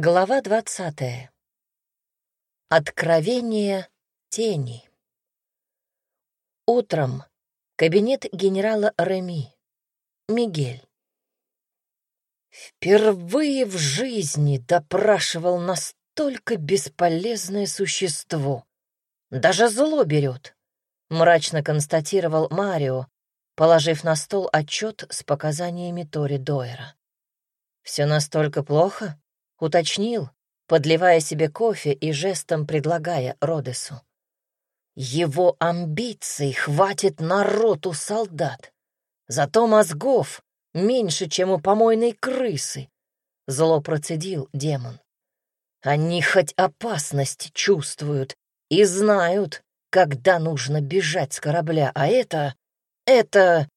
Глава двадцатая. Откровение тени. Утром. Кабинет генерала Реми. Мигель. Впервые в жизни допрашивал настолько бесполезное существо. Даже зло берет, мрачно констатировал Марио, положив на стол отчет с показаниями Тори Дойера. Все настолько плохо? Уточнил, подливая себе кофе и жестом предлагая Родесу. Его амбиций хватит на роту солдат. Зато мозгов меньше, чем у помойной крысы, — зло процедил демон. Они хоть опасность чувствуют и знают, когда нужно бежать с корабля, а это... это...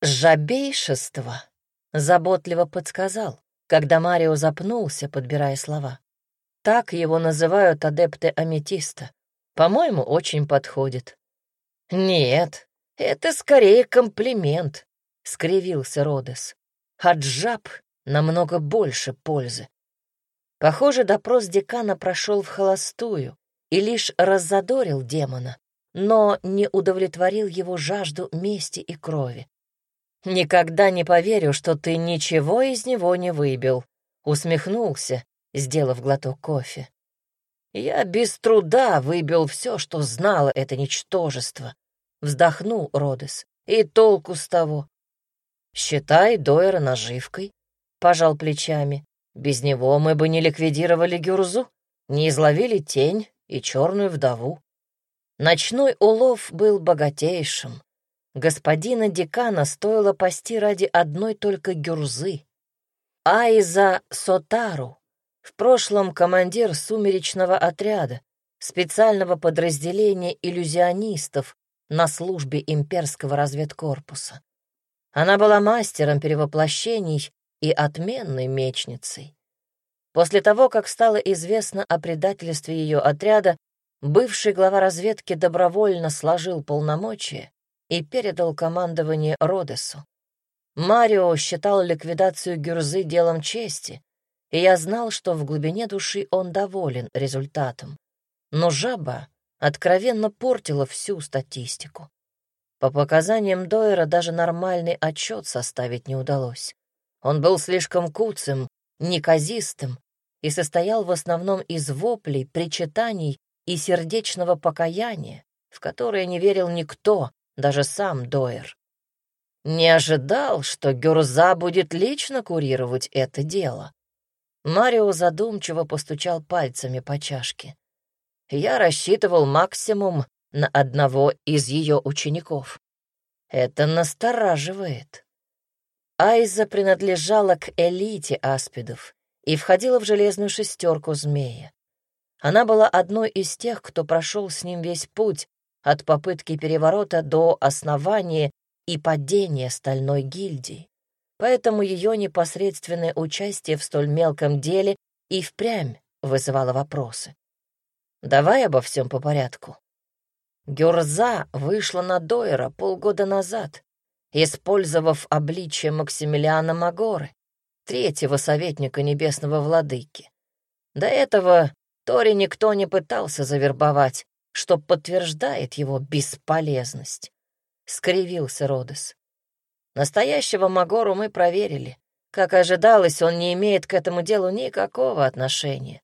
жабейшество, — заботливо подсказал когда Марио запнулся, подбирая слова. Так его называют адепты аметиста. По-моему, очень подходит. «Нет, это скорее комплимент», — скривился Родес. «От намного больше пользы». Похоже, допрос декана прошел в холостую и лишь раззадорил демона, но не удовлетворил его жажду мести и крови. «Никогда не поверю, что ты ничего из него не выбил», — усмехнулся, сделав глоток кофе. «Я без труда выбил все, что знало это ничтожество», — вздохнул Родес. «И толку с того?» «Считай Дойера наживкой», — пожал плечами. «Без него мы бы не ликвидировали Гюрзу, не изловили тень и черную вдову. Ночной улов был богатейшим, Господина декана стоило пасти ради одной только гюрзы. Айза Сотару, в прошлом командир сумеречного отряда, специального подразделения иллюзионистов на службе имперского разведкорпуса. Она была мастером перевоплощений и отменной мечницей. После того, как стало известно о предательстве ее отряда, бывший глава разведки добровольно сложил полномочия и передал командование Родесу. Марио считал ликвидацию Гюрзы делом чести, и я знал, что в глубине души он доволен результатом. Но жаба откровенно портила всю статистику. По показаниям Дойера даже нормальный отчет составить не удалось. Он был слишком куцым, неказистым и состоял в основном из воплей, причитаний и сердечного покаяния, в которое не верил никто, даже сам Дойер. Не ожидал, что Гюрза будет лично курировать это дело. Марио задумчиво постучал пальцами по чашке. Я рассчитывал максимум на одного из ее учеников. Это настораживает. Айза принадлежала к элите аспидов и входила в железную шестерку змея. Она была одной из тех, кто прошел с ним весь путь от попытки переворота до основания и падения стальной гильдии. Поэтому ее непосредственное участие в столь мелком деле и впрямь вызывало вопросы. Давай обо всем по порядку. Гюрза вышла на Дойера полгода назад, использовав обличие Максимилиана Магоры, третьего советника небесного владыки. До этого Тори никто не пытался завербовать, что подтверждает его бесполезность. Скривился Родос. Настоящего Магору мы проверили. Как ожидалось, он не имеет к этому делу никакого отношения.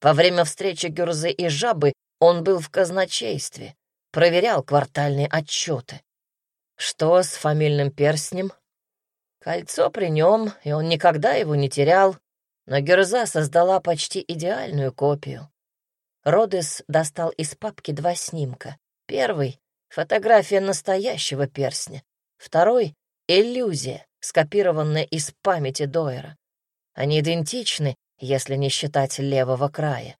Во время встречи Гюрзы и Жабы он был в казначействе, проверял квартальные отчеты. Что с фамильным перстнем? Кольцо при нем, и он никогда его не терял, но Гюрза создала почти идеальную копию. Родес достал из папки два снимка. Первый — фотография настоящего перстня. Второй — иллюзия, скопированная из памяти Дойера. Они идентичны, если не считать левого края.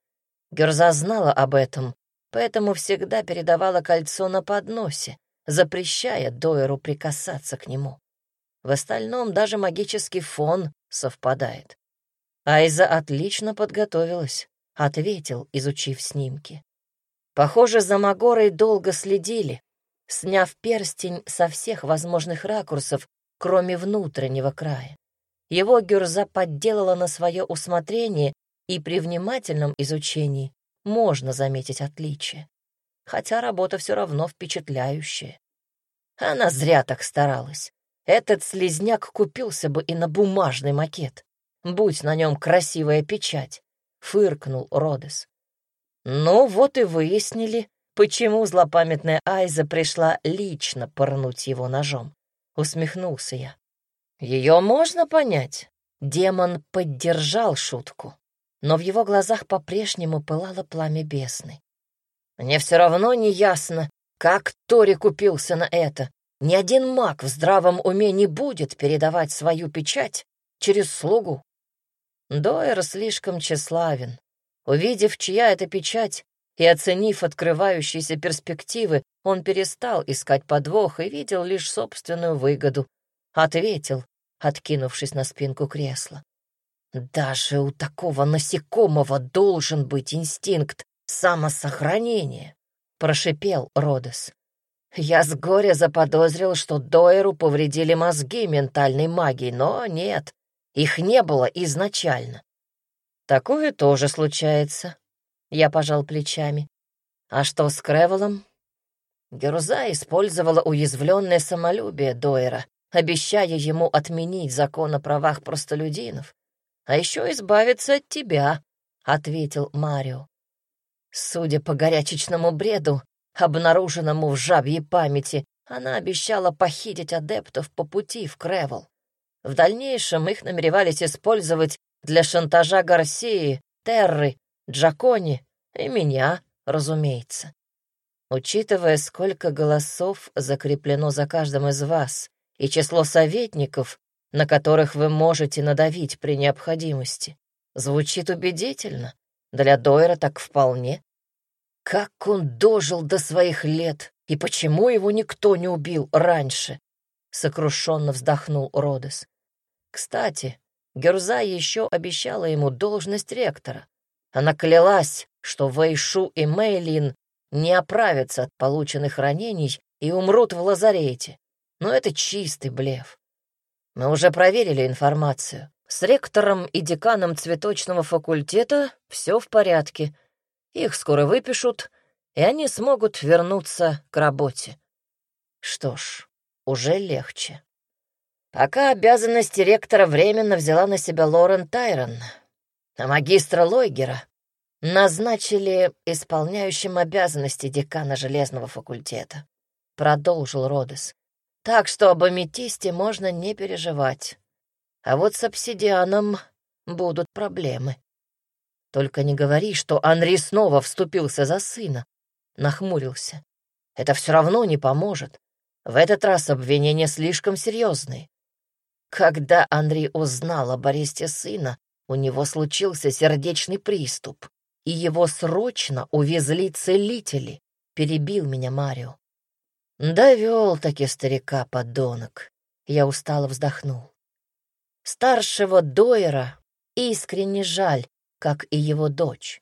Герза знала об этом, поэтому всегда передавала кольцо на подносе, запрещая Дойеру прикасаться к нему. В остальном даже магический фон совпадает. Айза отлично подготовилась ответил, изучив снимки. Похоже, за Магорой долго следили, сняв перстень со всех возможных ракурсов, кроме внутреннего края. Его Гюрза подделала на свое усмотрение и при внимательном изучении можно заметить отличие. Хотя работа все равно впечатляющая. Она зря так старалась. Этот слезняк купился бы и на бумажный макет. Будь на нем красивая печать, — фыркнул Родес. Ну вот и выяснили, почему злопамятная Айза пришла лично порнуть его ножом. Усмехнулся я. Ее можно понять. Демон поддержал шутку, но в его глазах по-прежнему пылало пламя бесны. Мне все равно не ясно, как Тори купился на это. Ни один маг в здравом уме не будет передавать свою печать через слугу. Дойер слишком тщеславен. Увидев, чья это печать, и оценив открывающиеся перспективы, он перестал искать подвох и видел лишь собственную выгоду. Ответил, откинувшись на спинку кресла. «Даже у такого насекомого должен быть инстинкт самосохранения», — прошипел Родес. Я с горя заподозрил, что Дойеру повредили мозги ментальной магией, но нет, их не было изначально. Такое тоже случается. Я пожал плечами. А что с Кревелом? Геруза использовала уязвленное самолюбие Дойера, обещая ему отменить закон о правах простолюдинов. А еще избавиться от тебя, — ответил Марио. Судя по горячечному бреду, обнаруженному в жабьей памяти, она обещала похитить адептов по пути в Кревел. В дальнейшем их намеревались использовать для шантажа Гарсии, Терры, Джакони и меня, разумеется. Учитывая, сколько голосов закреплено за каждым из вас и число советников, на которых вы можете надавить при необходимости, звучит убедительно. Для Дойра так вполне. Как он дожил до своих лет, и почему его никто не убил раньше? Сокрушенно вздохнул Родес. Кстати, Герза еще обещала ему должность ректора. Она клялась, что Вэйшу и Мэйлин не оправятся от полученных ранений и умрут в лазарете. Но это чистый блеф. Мы уже проверили информацию. С ректором и деканом цветочного факультета все в порядке. Их скоро выпишут, и они смогут вернуться к работе. Что ж, уже легче. Пока обязанности ректора временно взяла на себя Лорен Тайрон, а магистра Лойгера назначили исполняющим обязанности декана Железного факультета. Продолжил Родес. Так что об аметисте можно не переживать. А вот с обсидианом будут проблемы. Только не говори, что Анри снова вступился за сына. Нахмурился. Это все равно не поможет. В этот раз обвинения слишком серьезные. Когда Анри узнал об аресте сына, у него случился сердечный приступ, и его срочно увезли целители, перебил меня Марио. Довел-таки старика подонок. Я устало вздохнул. Старшего Дойера искренне жаль, как и его дочь.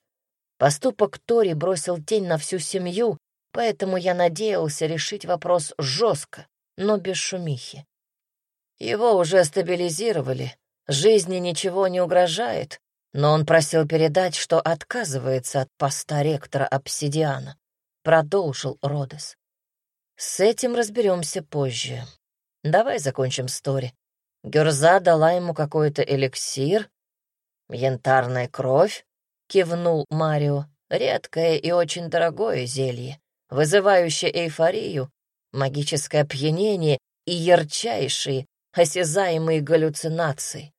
Поступок Тори бросил тень на всю семью, поэтому я надеялся решить вопрос жестко, но без шумихи. Его уже стабилизировали, жизни ничего не угрожает, но он просил передать, что отказывается от поста ректора обсидиана. Продолжил Родес. С этим разберемся позже. Давай закончим стори. Гюрза дала ему какой-то эликсир, «Янтарная кровь?» — кивнул Марио. «Редкое и очень дорогое зелье, вызывающее эйфорию, магическое опьянение и ярчайшие, осязаемые галлюцинации.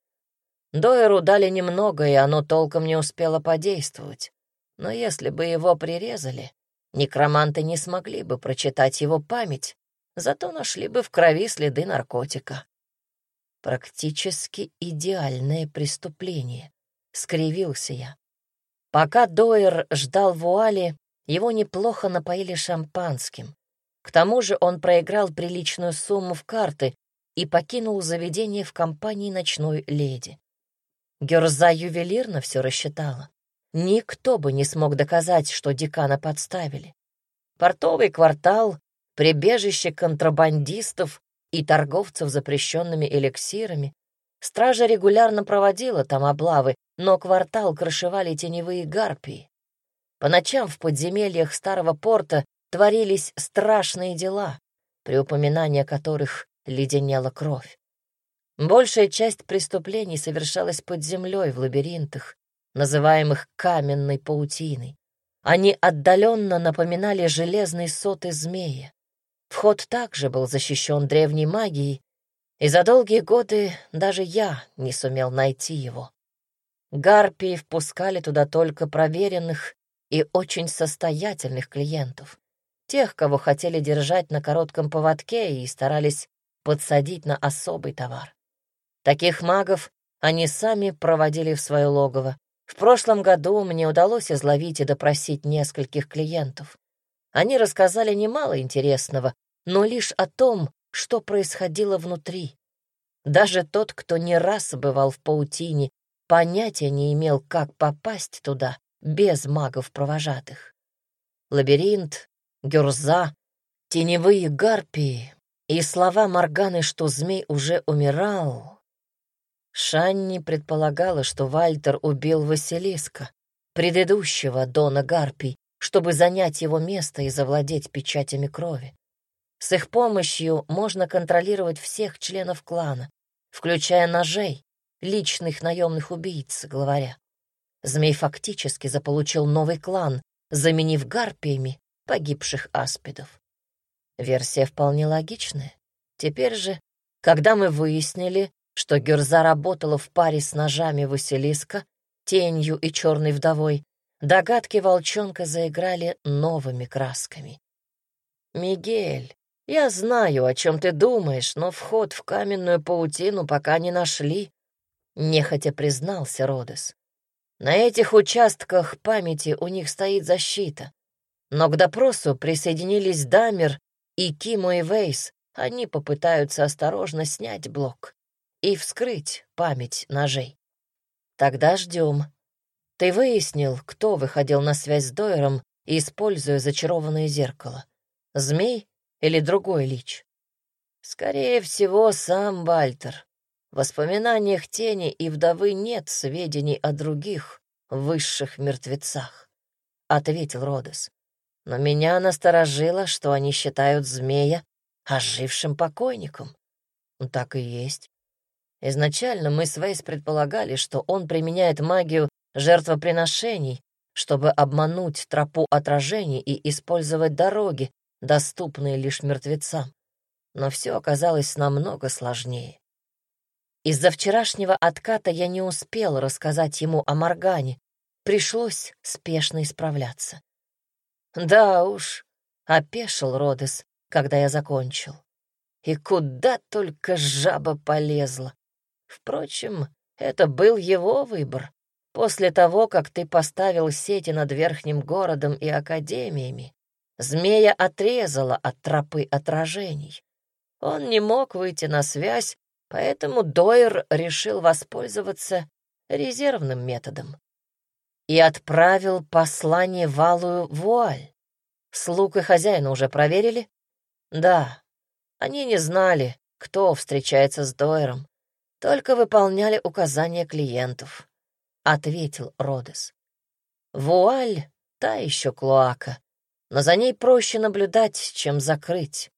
Дойеру дали немного, и оно толком не успело подействовать. Но если бы его прирезали, некроманты не смогли бы прочитать его память, зато нашли бы в крови следы наркотика. Практически идеальное преступление. Скривился я. Пока Дойер ждал вуали, его неплохо напоили шампанским. К тому же он проиграл приличную сумму в карты и покинул заведение в компании ночной леди. Герза ювелирно все рассчитала. Никто бы не смог доказать, что декана подставили. Портовый квартал, прибежище контрабандистов и торговцев запрещенными эликсирами. Стража регулярно проводила там облавы, но квартал крышевали теневые гарпии. По ночам в подземельях старого порта творились страшные дела, при упоминании которых леденела кровь. Большая часть преступлений совершалась под землей в лабиринтах, называемых каменной паутиной. Они отдаленно напоминали железные соты змея. Вход также был защищен древней магией, и за долгие годы даже я не сумел найти его. Гарпии впускали туда только проверенных и очень состоятельных клиентов, тех, кого хотели держать на коротком поводке и старались подсадить на особый товар. Таких магов они сами проводили в свое логово. В прошлом году мне удалось изловить и допросить нескольких клиентов. Они рассказали немало интересного, но лишь о том, что происходило внутри. Даже тот, кто не раз бывал в паутине, понятия не имел, как попасть туда без магов-провожатых. Лабиринт, гюрза, теневые гарпии и слова Морганы, что змей уже умирал. Шанни предполагала, что Вальтер убил Василиска, предыдущего Дона Гарпий, чтобы занять его место и завладеть печатями крови. С их помощью можно контролировать всех членов клана, включая ножей, личных наемных убийц, главаря. Змей фактически заполучил новый клан, заменив гарпиями погибших аспидов. Версия вполне логичная. Теперь же, когда мы выяснили, что Гюрза работала в паре с ножами Василиска, тенью и черной вдовой, догадки волчонка заиграли новыми красками. «Мигель, «Я знаю, о чем ты думаешь, но вход в каменную паутину пока не нашли», — нехотя признался Родес. «На этих участках памяти у них стоит защита. Но к допросу присоединились Дамер и Кимо и Вейс. Они попытаются осторожно снять блок и вскрыть память ножей. Тогда ждем. Ты выяснил, кто выходил на связь с Дойером, используя зачарованное зеркало? Змей или другой лич? Скорее всего, сам Вальтер. В воспоминаниях тени и вдовы нет сведений о других высших мертвецах, — ответил Родес. Но меня насторожило, что они считают змея ожившим покойником. Ну, так и есть. Изначально мы с Вейс предполагали, что он применяет магию жертвоприношений, чтобы обмануть тропу отражений и использовать дороги, доступные лишь мертвецам. Но все оказалось намного сложнее. Из-за вчерашнего отката я не успел рассказать ему о Моргане, пришлось спешно исправляться. Да уж, опешил Родес, когда я закончил. И куда только жаба полезла. Впрочем, это был его выбор. После того, как ты поставил сети над верхним городом и академиями, Змея отрезала от тропы отражений. Он не мог выйти на связь, поэтому Дойер решил воспользоваться резервным методом и отправил послание Валую Вуаль. Слуг и хозяина уже проверили? Да, они не знали, кто встречается с Дойером, только выполняли указания клиентов, — ответил Родес. Вуаль — та еще клоака, но за ней проще наблюдать, чем закрыть,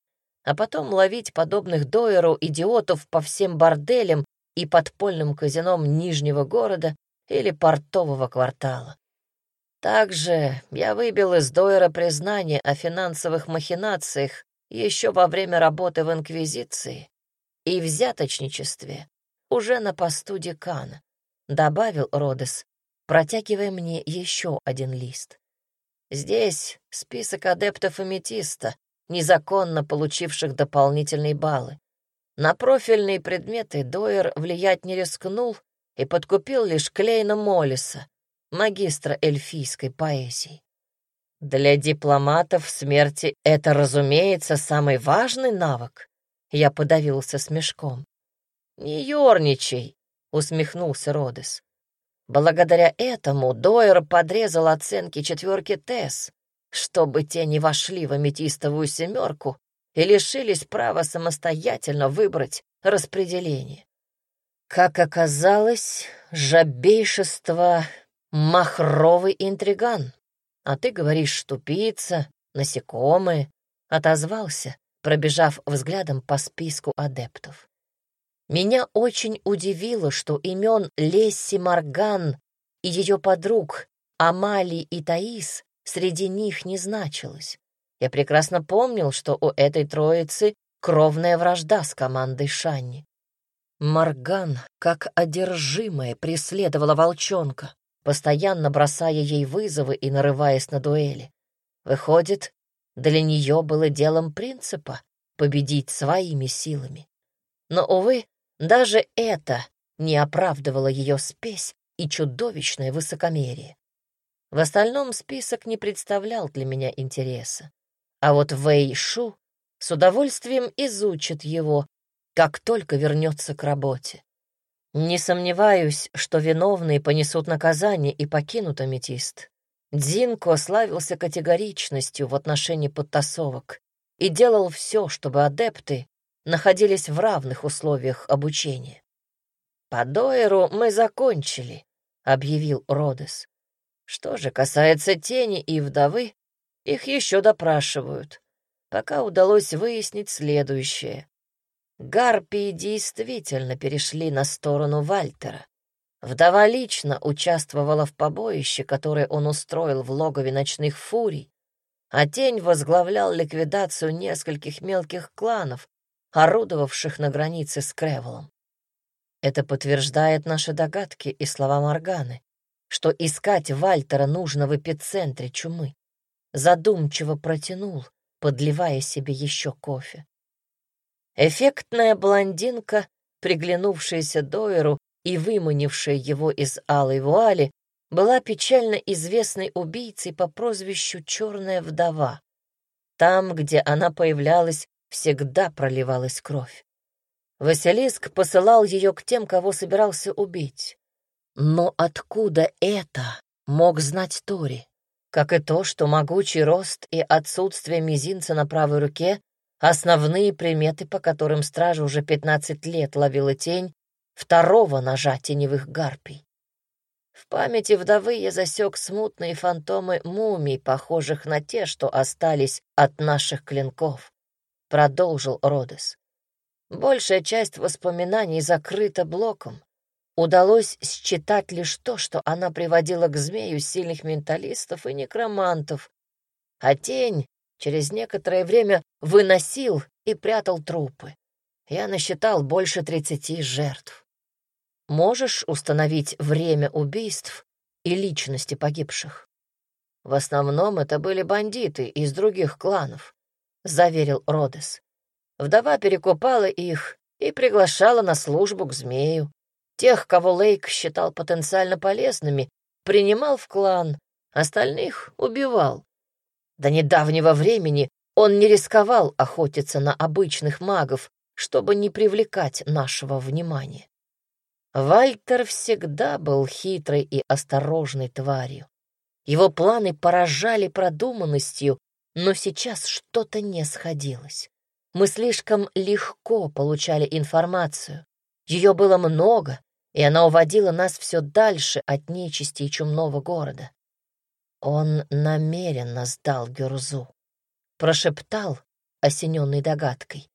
а потом ловить подобных Дойеру идиотов по всем борделям и подпольным казинам Нижнего города или портового квартала. Также я выбил из Дойера признание о финансовых махинациях еще во время работы в Инквизиции и взяточничестве уже на посту декана, добавил Родес, протягивая мне еще один лист. Здесь список адептов аметиста, незаконно получивших дополнительные баллы. На профильные предметы Дойер влиять не рискнул и подкупил лишь Клейна Моллиса, магистра эльфийской поэзии. Для дипломатов смерти это, разумеется, самый важный навык. Я подавился смешком. «Не ерничай», — усмехнулся Родес. Благодаря этому Дойер подрезал оценки четверки ТЭС, чтобы те не вошли в аметистовую семерку и лишились права самостоятельно выбрать распределение. Как оказалось, жабейшество — махровый интриган. А ты говоришь, что тупица, насекомые. Отозвался, пробежав взглядом по списку адептов. Меня очень удивило, что имен Лесси Морган и ее подруг Амали и Таис среди них не значилось. Я прекрасно помнил, что у этой троицы кровная вражда с командой Шанни. Морган, как одержимая, преследовала волчонка, постоянно бросая ей вызовы и нарываясь на дуэли. Выходит, для нее было делом принципа победить своими силами. Но, увы, даже это не оправдывало ее спесь и чудовищное высокомерие. В остальном список не представлял для меня интереса. А вот Вэй Шу с удовольствием изучит его, как только вернется к работе. Не сомневаюсь, что виновные понесут наказание и покинут аметист. Дзинко славился категоричностью в отношении подтасовок и делал все, чтобы адепты находились в равных условиях обучения. «По Дойеру мы закончили», — объявил Родес. «Что же касается тени и вдовы, их еще допрашивают, пока удалось выяснить следующее. Гарпии действительно перешли на сторону Вальтера. Вдова лично участвовала в побоище, которое он устроил в логове ночных фурий, а тень возглавлял ликвидацию нескольких мелких кланов, орудовавших на границе с Кревелом. Это подтверждает наши догадки и слова Морганы, что искать Вальтера нужно в эпицентре чумы. Задумчиво протянул, подливая себе еще кофе. Эффектная блондинка, приглянувшаяся Дойеру, и выманившая его из алой вуали, была печально известной убийцей по прозвищу «Черная вдова». Там, где она появлялась, всегда проливалась кровь. Василиск посылал ее к тем, кого собирался убить. Но откуда это мог знать Тори? Как и то, что могучий рост и отсутствие мизинца на правой руке — основные приметы, по которым стража уже пятнадцать лет ловила тень второго ножа теневых гарпий. В памяти вдовы я засек смутные фантомы мумий, похожих на те, что остались от наших клинков. Продолжил Родес. Большая часть воспоминаний закрыта блоком. Удалось считать лишь то, что она приводила к змею сильных менталистов и некромантов, а тень через некоторое время выносил и прятал трупы. Я насчитал больше тридцати жертв. Можешь установить время убийств и личности погибших? В основном это были бандиты из других кланов, заверил Родес. Вдова перекупала их и приглашала на службу к змею. Тех, кого Лейк считал потенциально полезными, принимал в клан, остальных убивал. До недавнего времени он не рисковал охотиться на обычных магов, чтобы не привлекать нашего внимания. Вальтер всегда был хитрой и осторожной тварью. Его планы поражали продуманностью, но сейчас что-то не сходилось. Мы слишком легко получали информацию. Ее было много, и она уводила нас все дальше от нечисти и чумного города. Он намеренно сдал Гюрзу. Прошептал, осененный догадкой.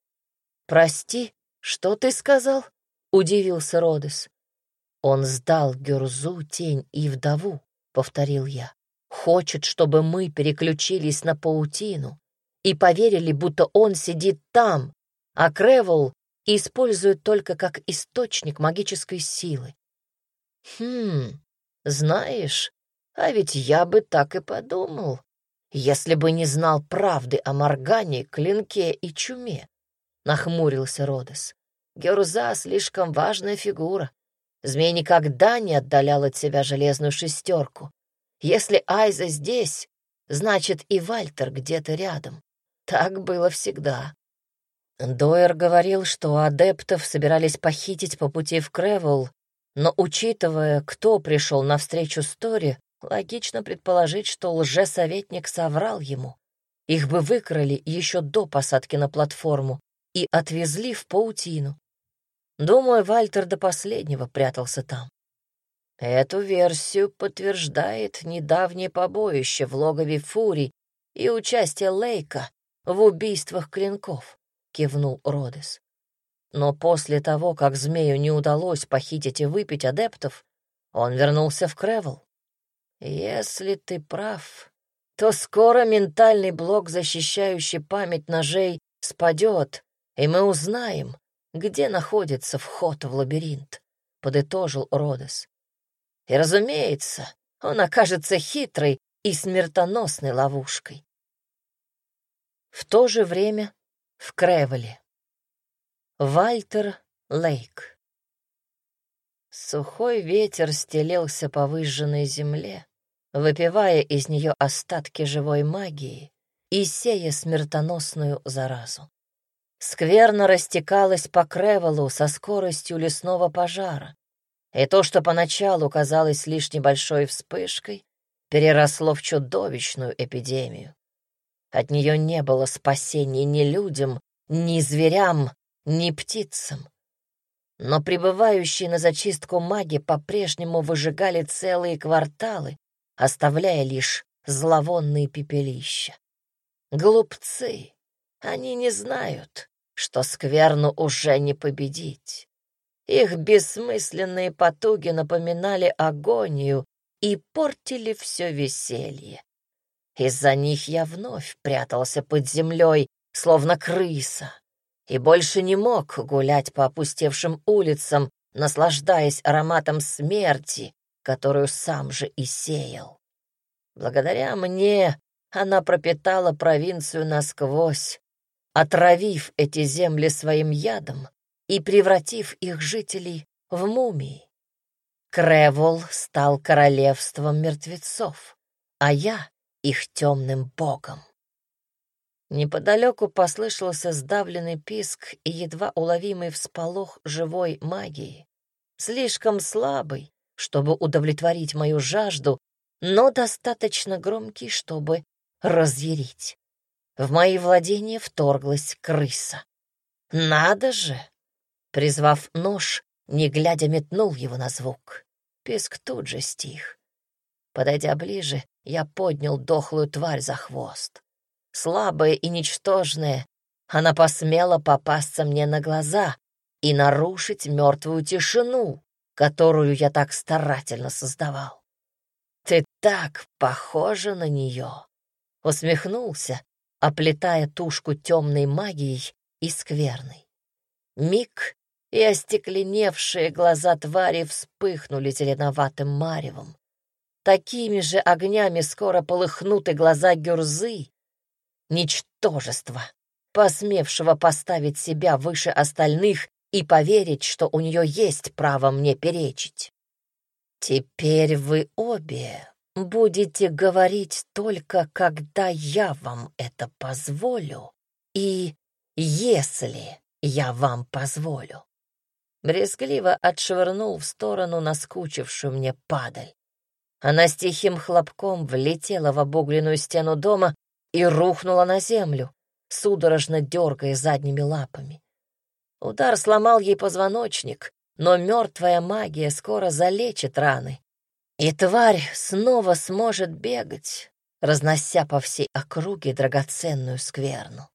«Прости, что ты сказал?» — удивился Родес. «Он сдал Гюрзу, тень и вдову», — повторил я. «Хочет, чтобы мы переключились на паутину и поверили, будто он сидит там, а Кревел использует только как источник магической силы». «Хм, знаешь, а ведь я бы так и подумал, если бы не знал правды о Моргане, Клинке и Чуме», — нахмурился Родос. Герза слишком важная фигура. Змей никогда не отдалял от себя железную шестерку. Если Айза здесь, значит и Вальтер где-то рядом. Так было всегда. Дойер говорил, что адептов собирались похитить по пути в Кревел, но, учитывая, кто пришел навстречу Стори, логично предположить, что лжесоветник соврал ему. Их бы выкрали еще до посадки на платформу и отвезли в паутину. Думаю, Вальтер до последнего прятался там. Эту версию подтверждает недавнее побоище в логове Фури и участие Лейка в убийствах клинков, кивнул Родес. Но после того, как змею не удалось похитить и выпить адептов, он вернулся в Кревел. Если ты прав, то скоро ментальный блок, защищающий память ножей, спадет, и мы узнаем, где находится вход в лабиринт, — подытожил Родес. И, разумеется, он окажется хитрой и смертоносной ловушкой. В то же время в Кревеле. Вальтер Лейк. Сухой ветер стелился по выжженной земле, выпивая из нее остатки живой магии и сея смертоносную заразу. Скверно растекалась по Кревелу со скоростью лесного пожара, и то, что поначалу казалось лишь небольшой вспышкой, переросло в чудовищную эпидемию. От нее не было спасения ни людям, ни зверям, ни птицам. Но прибывающие на зачистку маги по-прежнему выжигали целые кварталы, оставляя лишь зловонные пепелища. Глупцы! Они не знают, что скверну уже не победить. Их бессмысленные потуги напоминали агонию и портили все веселье. Из-за них я вновь прятался под землей, словно крыса, и больше не мог гулять по опустевшим улицам, наслаждаясь ароматом смерти, которую сам же и сеял. Благодаря мне она пропитала провинцию насквозь, отравив эти земли своим ядом и превратив их жителей в мумии. Кревол стал королевством мертвецов, а я — их темным богом. Неподалеку послышался сдавленный писк и едва уловимый всполох живой магии, слишком слабый, чтобы удовлетворить мою жажду, но достаточно громкий, чтобы разъярить. В мои владения вторглась крыса. «Надо же!» Призвав нож, не глядя, метнул его на звук. Писк тут же стих. Подойдя ближе, я поднял дохлую тварь за хвост. Слабая и ничтожная, она посмела попасться мне на глаза и нарушить мертвую тишину, которую я так старательно создавал. «Ты так похожа на нее!» Усмехнулся, оплетая тушку темной магией и скверной. Миг, и остекленевшие глаза твари вспыхнули зеленоватым маревом. Такими же огнями скоро полыхнут и глаза Гюрзы, ничтожества, посмевшего поставить себя выше остальных и поверить, что у нее есть право мне перечить. Теперь вы обе будете говорить только, когда я вам это позволю и если я вам позволю. Брезгливо отшвырнул в сторону наскучившую мне падаль. Она с тихим хлопком влетела в обугленную стену дома и рухнула на землю, судорожно дергая задними лапами. Удар сломал ей позвоночник, но мертвая магия скоро залечит раны, и тварь снова сможет бегать, разнося по всей округе драгоценную скверну.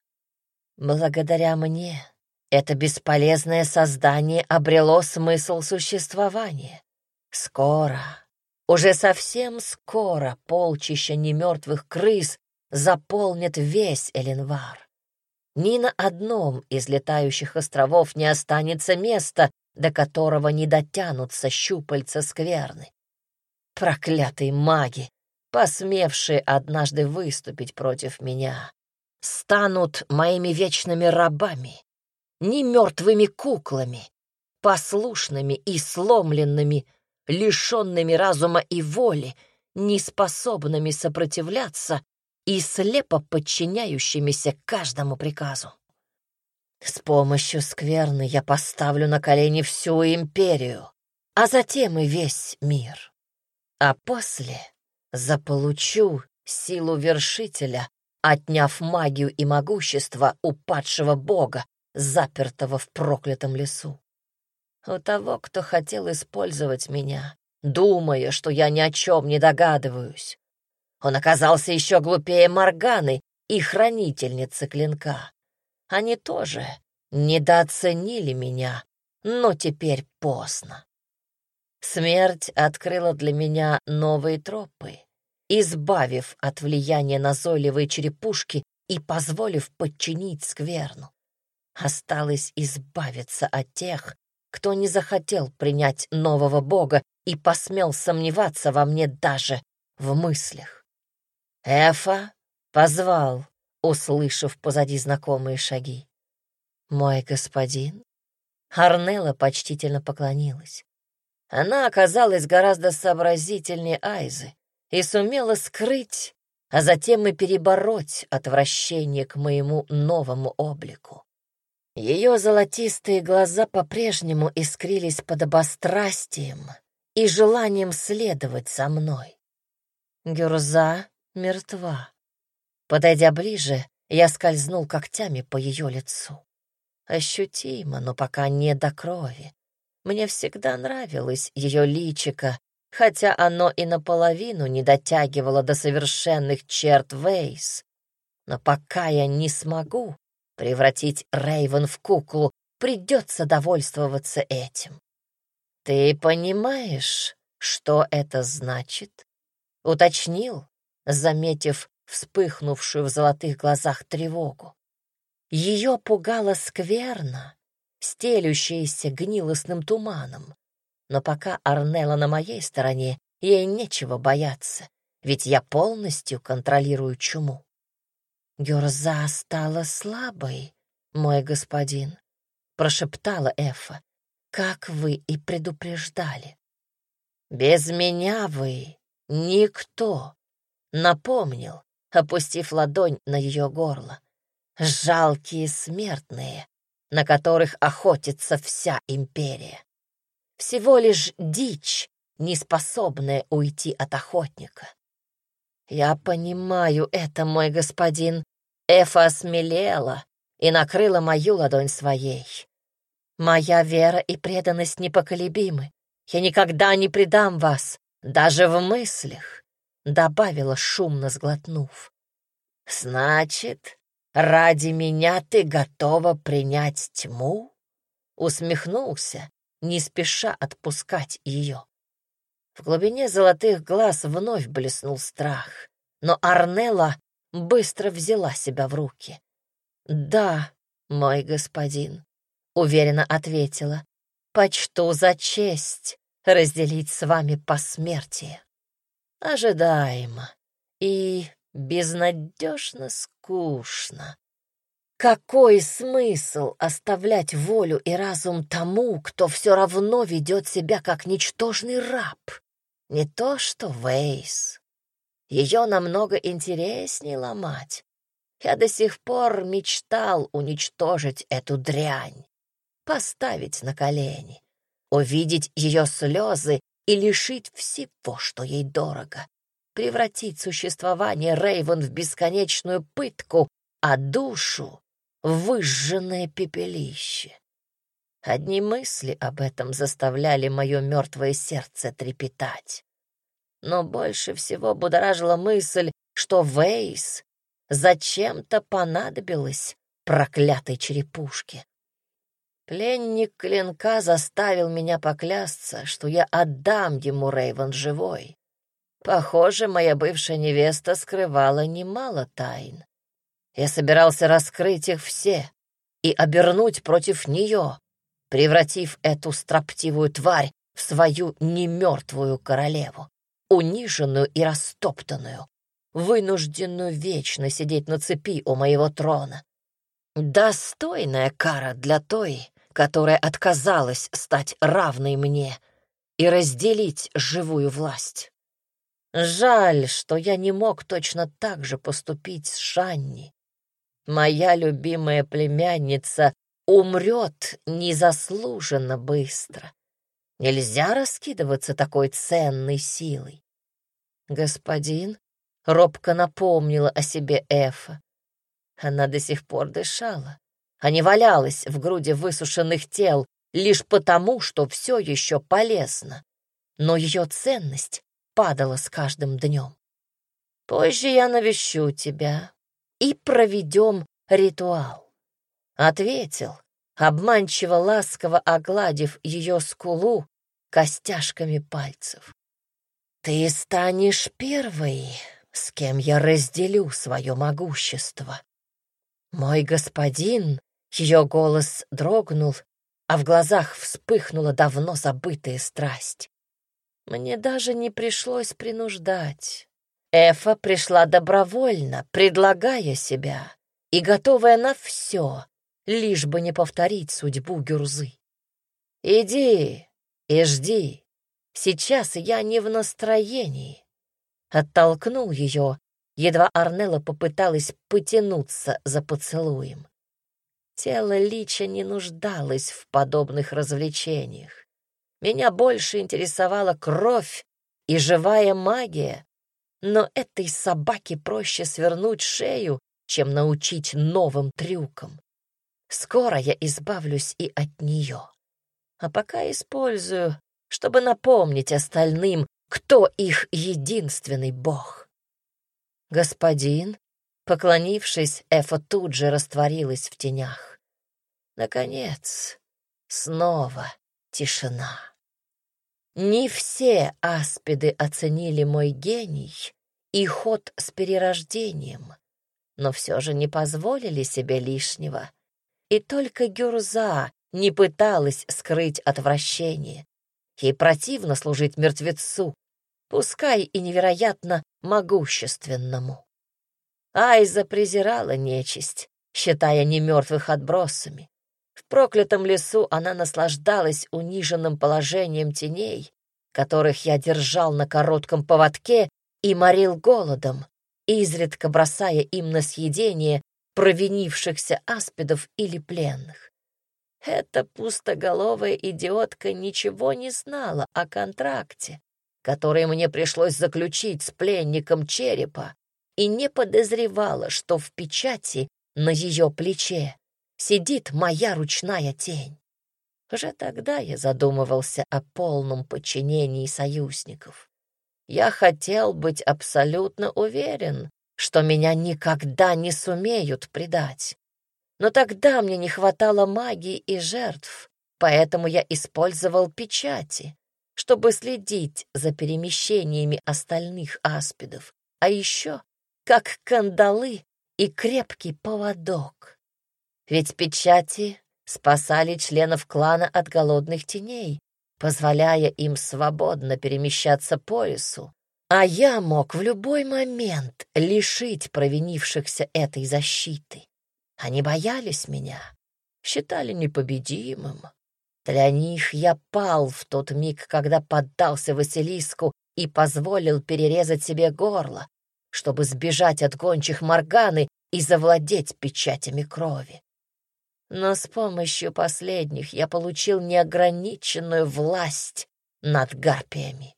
Благодаря мне это бесполезное создание обрело смысл существования. Скоро, уже совсем скоро полчища немертвых крыс заполнит весь Эленвар. Ни на одном из летающих островов не останется места, до которого не дотянутся щупальца скверны. Проклятые маги, посмевшие однажды выступить против меня, станут моими вечными рабами, не мертвыми куклами, послушными и сломленными, лишенными разума и воли, неспособными сопротивляться и слепо подчиняющимися каждому приказу. С помощью скверны я поставлю на колени всю империю, а затем и весь мир. А после заполучу силу вершителя, отняв магию и могущество упадшего бога, запертого в проклятом лесу. У того, кто хотел использовать меня, думая, что я ни о чем не догадываюсь. Он оказался еще глупее Морганы и хранительницы клинка. Они тоже недооценили меня, но теперь поздно. Смерть открыла для меня новые тропы, избавив от влияния назойливой черепушки и позволив подчинить скверну. Осталось избавиться от тех, кто не захотел принять нового бога и посмел сомневаться во мне даже в мыслях. Эфа позвал, услышав позади знакомые шаги. «Мой господин?» Арнелла почтительно поклонилась. Она оказалась гораздо сообразительнее Айзы и сумела скрыть, а затем и перебороть отвращение к моему новому облику. Ее золотистые глаза по-прежнему искрились под обострастием и желанием следовать за мной. Гюрза мертва. Подойдя ближе, я скользнул когтями по ее лицу. Ощутимо, но пока не до крови. Мне всегда нравилось ее личико, хотя оно и наполовину не дотягивало до совершенных черт Вейс. Но пока я не смогу Превратить Рейвен в куклу придется довольствоваться этим. «Ты понимаешь, что это значит?» — уточнил, заметив вспыхнувшую в золотых глазах тревогу. Ее пугало скверно, стелющееся гнилостным туманом. Но пока Арнелла на моей стороне, ей нечего бояться, ведь я полностью контролирую чуму. «Герза стала слабой, мой господин», — прошептала Эфа, — «как вы и предупреждали». «Без меня вы никто», — напомнил, опустив ладонь на ее горло. «Жалкие смертные, на которых охотится вся империя. Всего лишь дичь, не способная уйти от охотника. «Я понимаю это, мой господин». Эфа осмелела и накрыла мою ладонь своей. «Моя вера и преданность непоколебимы. Я никогда не предам вас, даже в мыслях», — добавила, шумно сглотнув. «Значит, ради меня ты готова принять тьму?» Усмехнулся, не спеша отпускать ее. В глубине золотых глаз вновь блеснул страх, но Арнелла быстро взяла себя в руки. «Да, мой господин», — уверенно ответила, — «почту за честь разделить с вами посмертие». Ожидаемо и безнадежно скучно. Какой смысл оставлять волю и разум тому, кто все равно ведет себя как ничтожный раб? Не то что Вейс. Ее намного интереснее ломать. Я до сих пор мечтал уничтожить эту дрянь, поставить на колени, увидеть ее слезы и лишить всего, что ей дорого, превратить существование Рейвен в бесконечную пытку, а душу выжженное пепелище. Одни мысли об этом заставляли мое мертвое сердце трепетать. Но больше всего будоражила мысль, что Вейс зачем-то понадобилась проклятой черепушке. Пленник клинка заставил меня поклясться, что я отдам ему Рейвен живой. Похоже, моя бывшая невеста скрывала немало тайн. Я собирался раскрыть их все и обернуть против нее, превратив эту строптивую тварь в свою немертвую королеву, униженную и растоптанную, вынужденную вечно сидеть на цепи у моего трона. Достойная кара для той, которая отказалась стать равной мне и разделить живую власть. Жаль, что я не мог точно так же поступить с Шанни, Моя любимая племянница умрет незаслуженно быстро. Нельзя раскидываться такой ценной силой. Господин робко напомнила о себе Эфа. Она до сих пор дышала, а не валялась в груди высушенных тел, лишь потому, что все еще полезно, но ее ценность падала с каждым днем. Позже я навещу тебя и проведем ритуал. Ответил, обманчиво ласково огладив ее скулу костяшками пальцев. Ты станешь первой, с кем я разделю свое могущество. Мой господин, ее голос дрогнул, а в глазах вспыхнула давно забытая страсть. Мне даже не пришлось принуждать. Эфа пришла добровольно, предлагая себя и готовая на все, лишь бы не повторить судьбу Гюрзы. «Иди и жди. Сейчас я не в настроении». Оттолкнул ее, едва Арнелла попыталась потянуться за поцелуем. Тело Лича не нуждалось в подобных развлечениях. Меня больше интересовала кровь и живая магия, но этой собаке проще свернуть шею, чем научить новым трюкам. Скоро я избавлюсь и от нее. А пока использую, чтобы напомнить остальным, кто их единственный бог. Господин, поклонившись, Эфа тут же растворилась в тенях. Наконец, снова тишина. Не все аспиды оценили мой гений и ход с перерождением, но все же не позволили себе лишнего. И только Гюрза не пыталась скрыть отвращение. Ей противно служить мертвецу, пускай и невероятно могущественному. Айза презирала нечисть, считая немертвых отбросами. Проклятом лесу она наслаждалась униженным положением теней, которых я держал на коротком поводке и морил голодом, изредка бросая им на съедение провинившихся аспидов или пленных. Эта пустоголовая идиотка ничего не знала о контракте, который мне пришлось заключить с пленником черепа, и не подозревала, что в печати на ее плече сидит моя ручная тень. Уже тогда я задумывался о полном подчинении союзников. Я хотел быть абсолютно уверен, что меня никогда не сумеют предать. Но тогда мне не хватало магии и жертв, поэтому я использовал печати, чтобы следить за перемещениями остальных аспидов, а еще как кандалы и крепкий поводок. Ведь печати спасали членов клана от голодных теней, позволяя им свободно перемещаться по лесу, а я мог в любой момент лишить провинившихся этой защиты. Они боялись меня, считали непобедимым. Для них я пал в тот миг, когда поддался Василиску и позволил перерезать себе горло, чтобы сбежать от гончих Морганы и завладеть печатями крови. Но с помощью последних я получил неограниченную власть над гарпиями.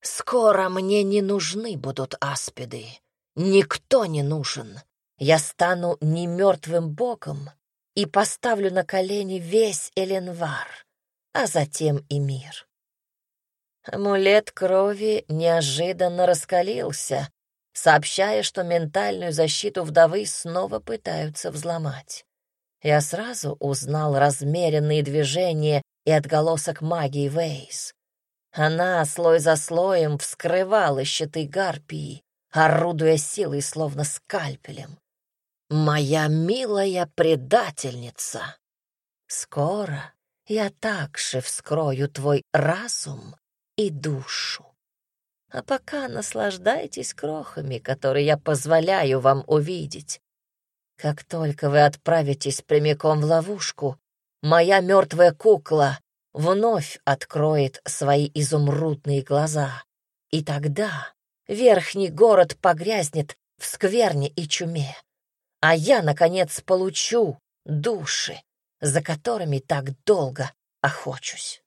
Скоро мне не нужны будут аспиды. Никто не нужен. Я стану не мертвым богом и поставлю на колени весь Эленвар, а затем и мир. Амулет крови неожиданно раскалился, сообщая, что ментальную защиту вдовы снова пытаются взломать. Я сразу узнал размеренные движения и отголосок магии Вейс. Она слой за слоем вскрывала щиты гарпии, орудуя силой словно скальпелем. «Моя милая предательница! Скоро я также вскрою твой разум и душу. А пока наслаждайтесь крохами, которые я позволяю вам увидеть. Как только вы отправитесь прямиком в ловушку, моя мертвая кукла вновь откроет свои изумрудные глаза. И тогда верхний город погрязнет в скверне и чуме. А я, наконец, получу души, за которыми так долго охочусь.